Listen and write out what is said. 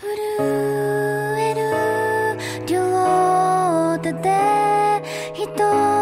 震える両手で一人